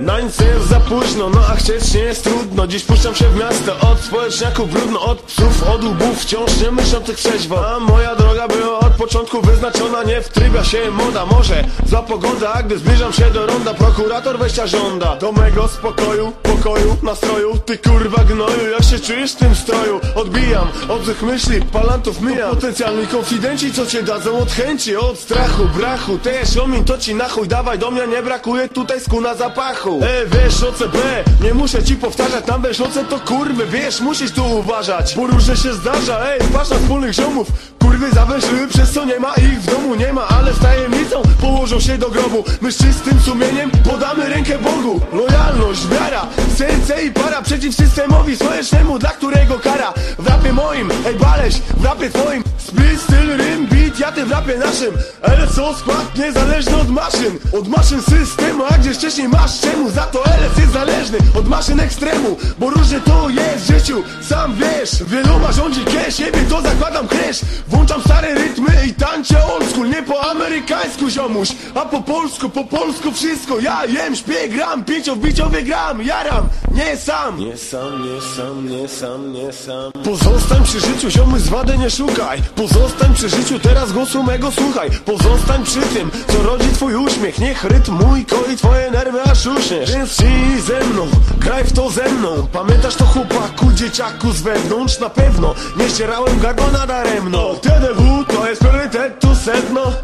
Nańce jest za późno, no a chcieć nie jest trudno. Dziś puszczam się w miasto, od społeczniaków brudno Od psów, od łbów, wciąż nie myślących trzeźwo. A moja droga początku wyznaczona Nie w trybia się moda, może zła pogoda gdy zbliżam się do ronda, prokurator wejścia żąda Do mego spokoju, pokoju, nastroju. Ty kurwa gnoju, jak się czujesz w tym stroju? Odbijam od złych myśli, palantów myjam Potencjalni konfidenci, co cię dadzą od chęci Od strachu, brachu, też omin to ci na chuj Dawaj do mnie, nie brakuje tutaj skuna zapachu. E, wiesz OCB, nie muszę ci powtarzać Tam wiesz OC to kurwy, wiesz, musisz tu uważać. Bo różnie się zdarza, ej, patrz na wspólnych ziomów Kurwy zawęszyły, przez co nie ma ich w domu Nie ma, ale z tajemnicą położą się do grobu. My z czystym sumieniem podamy rękę Bogu. Lojalność, wiara, serce i para Przeciw systemowi społecznemu, dla którego kara. W rapie moim, ej baleś, w rapie twoim. Split, styl, rym, beat, ja ty w rapie naszym. LSO skład niezależny od maszyn. Od maszyn systemu, a gdzieś wcześniej masz czemu? Za to LS jest zależny od maszyn ekstremu Bo różnie to jest w życiu, sam wiesz Wieloma rządzi cash, siebie to zakładam kresz Włączam stare rytmy i tańczę old school Nie po amerykańsku ziomuś, a po polsku, po polsku wszystko. Ja jem, śpię, gram, pięcio w biciowie gram Jaram, nie sam. Nie sam, nie sam, nie sam, nie sam. Pozostań przy życiu, ziomy z wady nie szukaj. Pozostań przy życiu, teraz głosu mego słuchaj. Pozostań przy tym, co rodzi twój uśmiech. Niech rytm mój koi twoje nerwy aż uśniesz Więc ci ze mną, graj w to ze mną. Pamiętasz to chłopaku, dzieciaku z wewnątrz Na pewno, nie ścierałem gardła nadaremno. TDW to jest priorytet, tu sedno